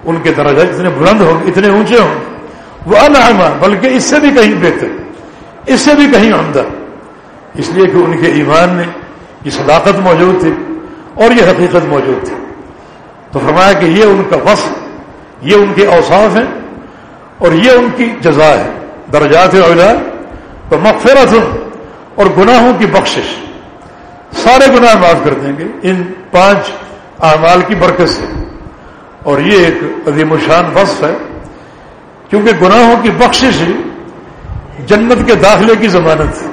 ان کے درجات اتنے بلند ہوں گے، اتنے اونچے ہوں گے۔ وہ انعما بلکہ اس سے بھی کہیں بہتر، اس سے بھی کہیں عمدہ۔ اس لیے کہ ان کے ایمان میں یہ صداقت موجود تھی اور یہ حقیقت موجود تھی۔ تو فرمایا کہ یہ ان کا وصف، یہ ان کے اوصاف ہیں اور یہ ان کی جزا ہے۔ درجات اولا تو مغفرت اور گناہوں کی بخشش۔ سارے گناہ معاف کر دیں گے ان پانچ اعمال کی برکت سے۔ اور یہ ایک عظیم الشان وصف ہے۔ کیونکہ گناہوں کی بخشش ہی جنت کے داخلے کی ضمانت ہے۔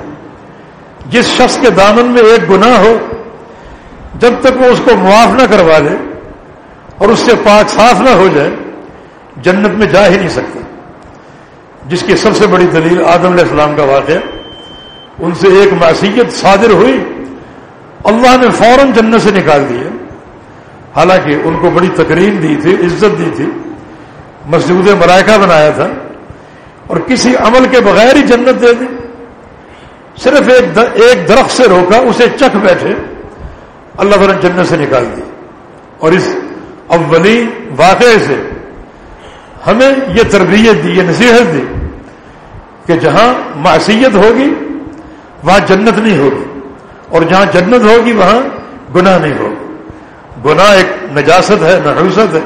جس شخص کے دامن میں ایک گناہ ہو، جب تک وہ اس کو معاف نہ کروا لے اور اس سے پاک صاف نہ ہو جائے، جنت میں جا ہی نہیں سکتا۔ جس کی سب سے بڑی دلیل آدم علیہ السلام کا واقعہ ان سے ایک معصیت صادر ہوئی۔ اللہ نے فوراً جنت سے نکال دیا حالانکہ ان کو بڑی تقریم دی تھی، عزت دی تھی۔ مسجود ملائکہ بنایا تھا۔ اور کسی عمل کے بغیر ہی جنت دے دی۔ صرف ایک درخت سے روکا، اسے چکھ بیٹھے۔ اللہ تعالیٰ جنت سے نکال دی۔ اور اس اولی واقعے سے ہمیں یہ تربیت دی، یہ نصیحت دی۔ کہ جہاں معصیت ہوگی، وہاں جنت نہیں ہوگی، اور جہاں جنت ہوگی، وہاں گناہ نہیں ہوگا۔ گناہ ایک نجاست ہے، نحوست ہے،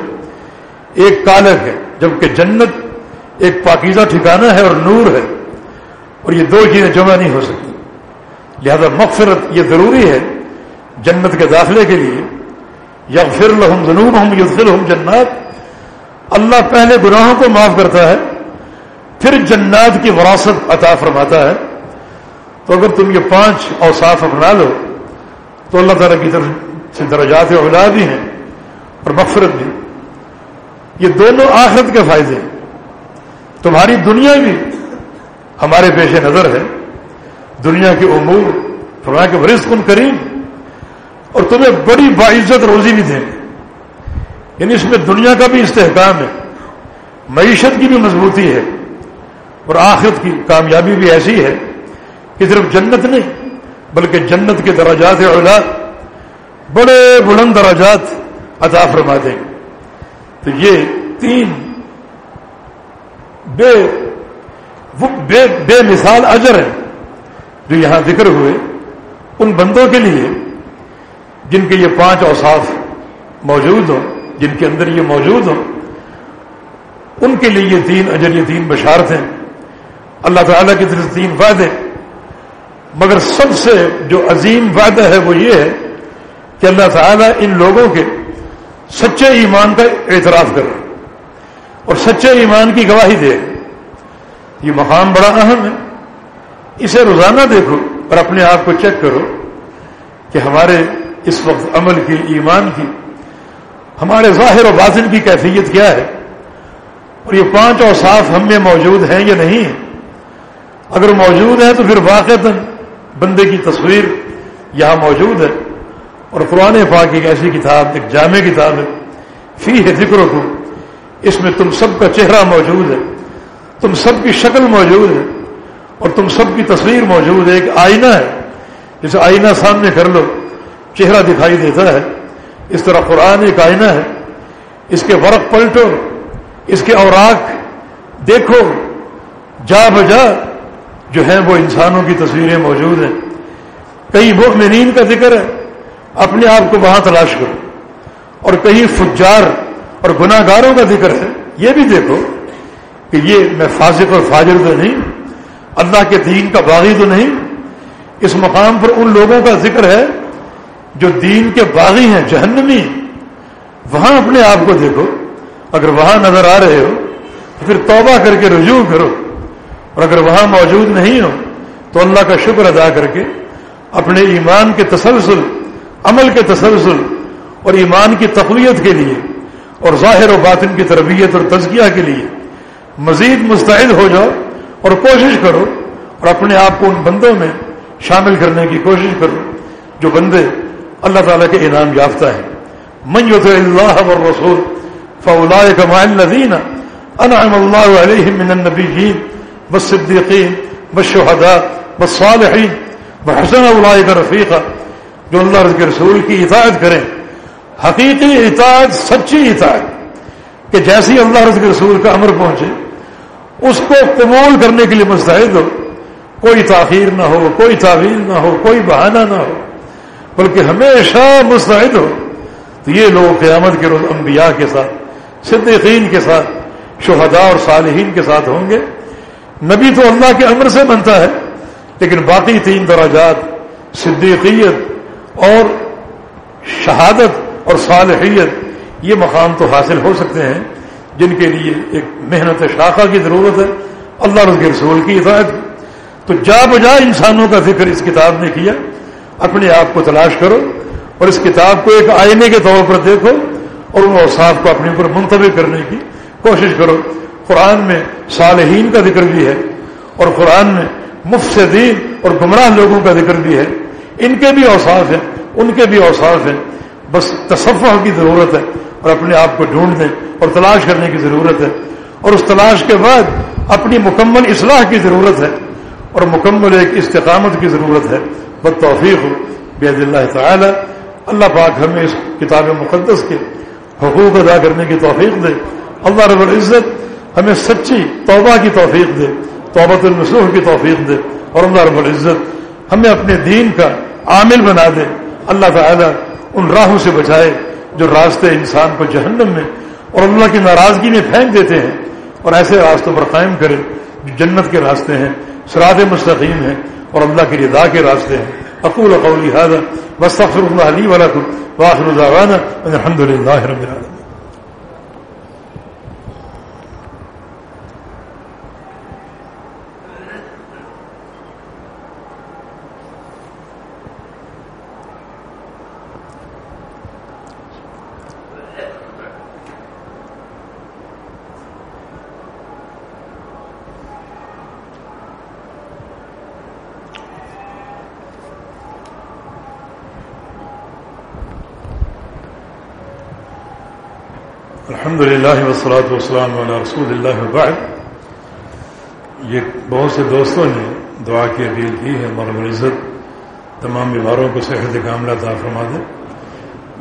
ایک کالک ہے، جبکہ جنت ایک پاکیزہ ٹھکانہ ہے اور نور ہے، اور یہ دو چیزیں جمع نہیں ہو سکتی۔ لہذا مغفرت یہ ضروری ہے جنت کے داخلے کے لیے۔ یا پھر لحم جنوب ہم جنات۔ اللہ پہلے گناہوں کو معاف کرتا ہے پھر جنات کی وراثت عطا فرماتا ہے۔ تو اگر تم یہ پانچ اوصاف اپنا لو، تو اللہ تعالیٰ کی طرف سے درجات اولاد بھی ہیں اور مغفرت بھی۔ یہ دونوں آخرت کے فائدے ہیں۔ تمہاری دنیا بھی ہمارے پیش نظر ہے۔ دنیا کے امور، فرمایا کہ ورث کن کریم۔ اور تمہیں بڑی باعزت روزی بھی دیں۔ یعنی اس میں دنیا کا بھی استحکام ہے، معیشت کی بھی مضبوطی ہے۔ اور آخرت کی کامیابی بھی ایسی ہے کہ صرف جنت نہیں، بلکہ جنت کے دراجات اولاد بڑے بلند دراجات عطا فرما دیں تو یہ تین بے بے بے مثال اجر ہیں جو یہاں ذکر ہوئے ان بندوں کے لیے جن کے یہ پانچ اوساف موجود ہوں، جن کے اندر یہ موجود ہوں۔ ان کے لیے یہ تین اجر، یہ تین بشارت ہیں۔ اللہ تعالیٰ کی طرف تین وعدے۔ مگر سب سے جو عظیم وعدہ ہے وہ یہ ہے کہ اللہ تعالیٰ ان لوگوں کے سچے ایمان کا اعتراف کرے اور سچے ایمان کی گواہی دے۔ یہ مقام بڑا اہم ہے۔ اسے روزانہ دیکھو اور اپنے آپ کو چیک کرو کہ ہمارے اس وقت عمل کی، ایمان کی، ہمارے ظاہر و باطن کی کیفیت کیا ہے اور یہ پانچ اوصاف ہم میں موجود ہیں یا نہیں ہیں۔ اگر موجود ہیں تو پھر واقع بندے کی تصویر یہاں موجود ہے اور قرآن پاک ایک ایسی کتاب، ایک جامع کتاب ہے۔ فی ہے ذکر کو اس میں تم سب کا چہرہ موجود ہے، تم سب کی شکل موجود ہے اور تم سب کی تصویر موجود ہے، ایک آئینہ ہے۔ جسے آئینہ سامنے کر لو، چہرہ دکھائی دیتا ہے۔ اس طرح قرآن ایک آئینہ ہے۔ اس کے ورق پلٹو، اس کے اوراق دیکھو، جا بجا جو ہیں وہ انسانوں کی تصویریں موجود ہیں۔ کئی مؤمنین کا ذکر ہے؟ اپنے آپ کو وہاں تلاش کرو۔ اور کہیں فجار اور گناہ گاروں کا ذکر ہے؟ یہ بھی دیکھو کہ یہ میں فاسق اور فاجر تو نہیں، اللہ کے دین کا باغی تو نہیں۔ اس مقام پر ان لوگوں کا ذکر ہے جو دین کے باغی ہیں، جہنمی وہاں اپنے آپ کو دیکھو۔ اگر وہاں نظر آ رہے ہو تو پھر توبہ کر کے رجوع کرو۔ اور اگر وہاں موجود نہیں ہو تو اللہ کا شکر ادا کر کے اپنے ایمان کے تسلسل، عمل کے تسلسل اور ایمان کی تقویت کے لیے اور ظاہر و باطن کی تربیت اور تزکیہ کے لیے مزید مستعد ہو جاؤ اور کوشش کرو اور اپنے آپ کو ان بندوں میں شامل کرنے کی کوشش کرو جو بندے اللہ تعالیٰ کے انعام یافتہ ہیں۔ من یوت اللہ رسول فلاء کما الدین انعم اللہ علیہ من النبیین۔ بصدیقین بشہدا بصالحین بحسن اللہ کا رفیقہ جو اللہ کے رسول کی اطاعت کریں۔ حقیقی اطاعت، سچی اطاعت کہ جیسی اللہ رض کے رسول کا امر پہنچے، اس کو قبول کرنے کے لیے مستحد ہو، کوئی تاخیر نہ ہو، کوئی تعویل نہ ہو، کوئی بہانہ نہ ہو، بلکہ ہمیشہ مستعد ہو۔ تو یہ لوگ قیامت کے روز انبیاء کے ساتھ، صدیقین کے ساتھ، شہداء اور صالحین کے ساتھ ہوں گے۔ نبی تو اللہ کے امر سے بنتا ہے، لیکن باقی تین دراجات صدیقیت اور شہادت اور صالحیت، یہ مقام تو حاصل ہو سکتے ہیں، جن کے لیے ایک محنت شاخہ کی ضرورت ہے، اللہ رض کے رسول کی ہدایت تو جا بجا انسانوں کا ذکر اس کتاب نے کیا، اپنے آپ کو تلاش کرو اور اس کتاب کو ایک آئینے کے طور پر دیکھو اور ان اوساف کو اپنے اوپر منتخب کرنے کی کوشش کرو۔ قرآن میں صالحین کا ذکر بھی ہے اور قرآن میں مفسدین اور گمراہ لوگوں کا ذکر بھی ہے۔ ان کے بھی اوساف ہیں، ان کے بھی اوساف ہیں۔ بس تصفح کی ضرورت ہے اور اپنے آپ کو ڈھونڈنے اور تلاش کرنے کی ضرورت ہے۔ اور اس تلاش کے بعد اپنی مکمل اصلاح کی ضرورت ہے اور مکمل ایک استقامت کی ضرورت ہے۔ بد توفیق ہو بید اللہ تعالی۔ اللہ پاک ہمیں اس کتاب مقدس کے حقوق ادا کرنے کی توفیق دے۔ اللہ رب العزت ہمیں سچی توبہ کی توفیق دے توبت النسوح کی توفیق دے اور اللہ رب العزت ہمیں اپنے دین کا عامل بنا دے۔ اللہ تعالی ان راہوں سے بچائے جو راستے انسان کو جہنم میں اور اللہ کی ناراضگی میں پھینک دیتے ہیں اور ایسے راستوں پر قائم کرے جو جنت کے راستے ہیں سراد مستقیم ہیں اور اللہ کی رضا کے راستے ہیں۔ اقول قولی هذا واستغفر الله لي ولكم واخر الحمد لله رب العالمين۔ الحمد للہ وسلاۃ وسلم علیہ رسول اللہ بعد یہ بہت سے دوستوں نے دعا کی، اپیل کی ہے مرم العزت تمام بیماروں کو صحت کاملہ عطا فرما دے۔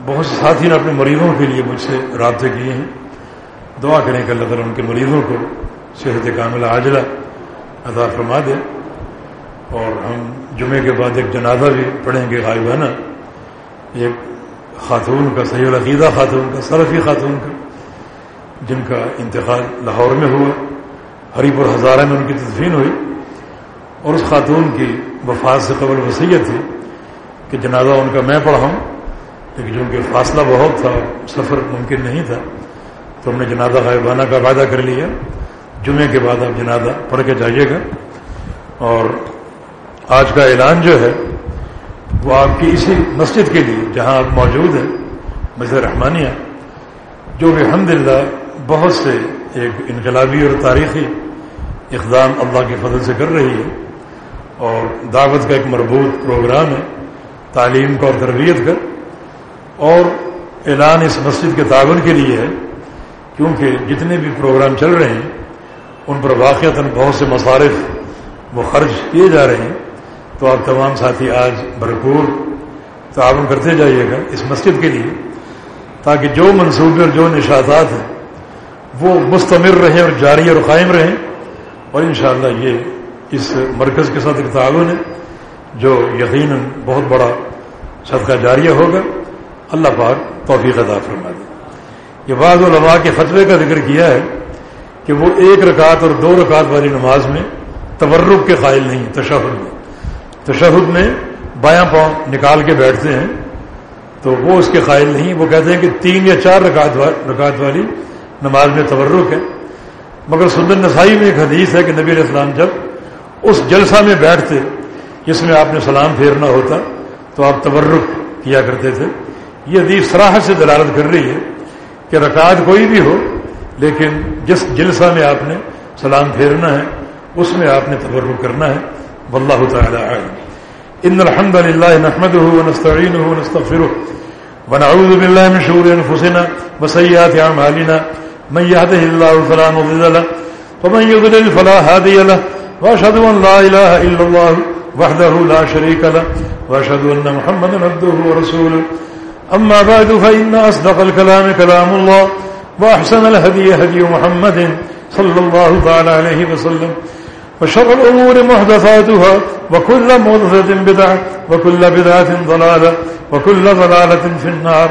بہت سے ساتھی نے اپنے مریضوں کے لیے مجھ سے رابطے کیے ہیں۔ دعا کریں کہ اللہ تعالیٰ ان کے مریضوں کو صحت کاملہ عاجلہ عطا فرما دے۔ اور ہم جمعے کے بعد ایک جنازہ بھی پڑھیں گے غائبانہ۔ ایک خاتون کا صحیح العقیدہ، خاتون کا سرفی خاتون کا۔ جن کا انتقال لاہور میں ہوا ہری پور ہزارہ میں ان کی تدفین ہوئی اور اس خاتون کی وفات سے قبل وسیعت تھی کہ جنازہ ان کا میں پڑھاؤں، لیکن چونکہ فاصلہ بہت تھا، سفر ممکن نہیں تھا، تو ہم نے جنازہ غائبانہ کا وعدہ کر لیا۔ جمعے کے بعد آپ جنازہ پڑھ کے جائیے گا۔ اور آج کا اعلان جو ہے، وہ آپ کی اسی مسجد کے لیے، جہاں آپ موجود ہیں مسجد رحمانیہ، جو کہ الحمد للہ بہت سے ایک انقلابی اور تاریخی اقدام اللہ کے فضل سے کر رہی ہے اور دعوت کا ایک مربوط پروگرام ہے، تعلیم کا اور تربیت کا۔ اور اعلان اس مسجد کے تعاون کے لیے ہے، کیونکہ جتنے بھی پروگرام چل رہے ہیں، ان پر واقعات بہت سے مصارف وہ خرچ کیے جا رہے ہیں۔ تو آپ تمام ساتھی آج بھرپور تعاون کرتے جائیے گا اس مسجد کے لیے، تاکہ جو منصوبے اور جو نشاطات ہیں وہ مستمر رہیں اور جاری اور قائم رہیں اور انشاءاللہ یہ اس مرکز کے ساتھ ایک تعاون ہے جو یقیناً بہت بڑا صدقہ جاریہ ہوگا۔ اللہ پاک توفیق ادا فرما دے یہ بعض علماء کے فتوے کا ذکر کیا ہے کہ وہ ایک رکعت اور دو رکعت والی نماز میں تورک کے قائل نہیں، تشہد میں۔ تشہد میں بایاں پاؤں نکال کے بیٹھتے ہیں تو وہ اس کے قائل نہیں، وہ کہتے ہیں کہ تین یا چار رکعت رکعت والی نماز میں تورک ہے۔ مگر سندر نسائی میں ایک حدیث ہے کہ نبی علیہ السلام جب اس جلسہ میں بیٹھتے، جس میں آپ نے سلام پھیرنا ہوتا، تو آپ تورک کیا کرتے تھے۔ یہ حدیث سراہد سے دلالت کر رہی ہے کہ رکعت کوئی بھی ہو، لیکن جس جلسہ میں آپ نے سلام پھیرنا ہے، اس میں آپ نے تورک کرنا ہے۔ والله تعالى عالم إن الحمد لله نحمده ونستعينه ونستغفره ونعوذ بالله من شرور أنفسنا وسيئات أعمالنا من يهده الله فلا مضل له ومن يضلل فلا هادي له وأشهد أن لا إله إلا الله وحده لا شريك له وأشهد أن محمدا عبده ورسوله. أما بعد فإن أصدق الكلام كلام الله وأحسن الهدي هدي محمد صلى الله تعالى عليه وسلم وشر الأمور محدثاتها وكل محدثة بدعة وكل بدعة ضلالة وكل ضلالة في النار.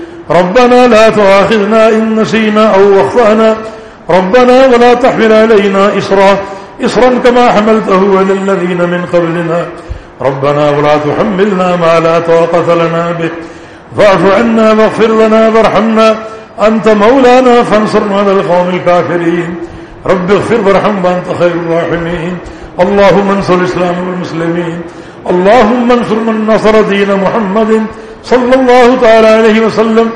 ربنا لا تواخذنا إن نسينا أو وخفأنا ربنا ولا تحمل علينا إسرا. إسرا كما حملته على الذين من قبلنا. ربنا ولا تحملنا ما لا طاقة لنا به. فاعف عنا واغفر لنا وارحمنا. أنت مولانا فانصرنا على القوم الكافرين. رب اغفر وارحم وأنت خير الراحمين. اللهم انصر الإسلام والمسلمين. اللهم انصر من نصر دين محمد. صلى الله تعالى عليه وسلم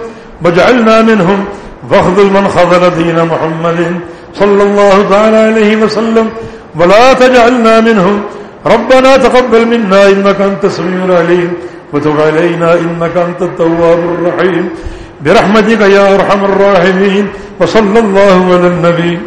واجعلنا منهم واخذل من خذل دين محمد صلى الله تعالى عليه وسلم ولا تجعلنا منهم ربنا تقبل منا إنك أنت السميع العليم وتب علينا إنك أنت التواب الرحيم برحمتك يا أرحم الراحمين وصلى الله على النبي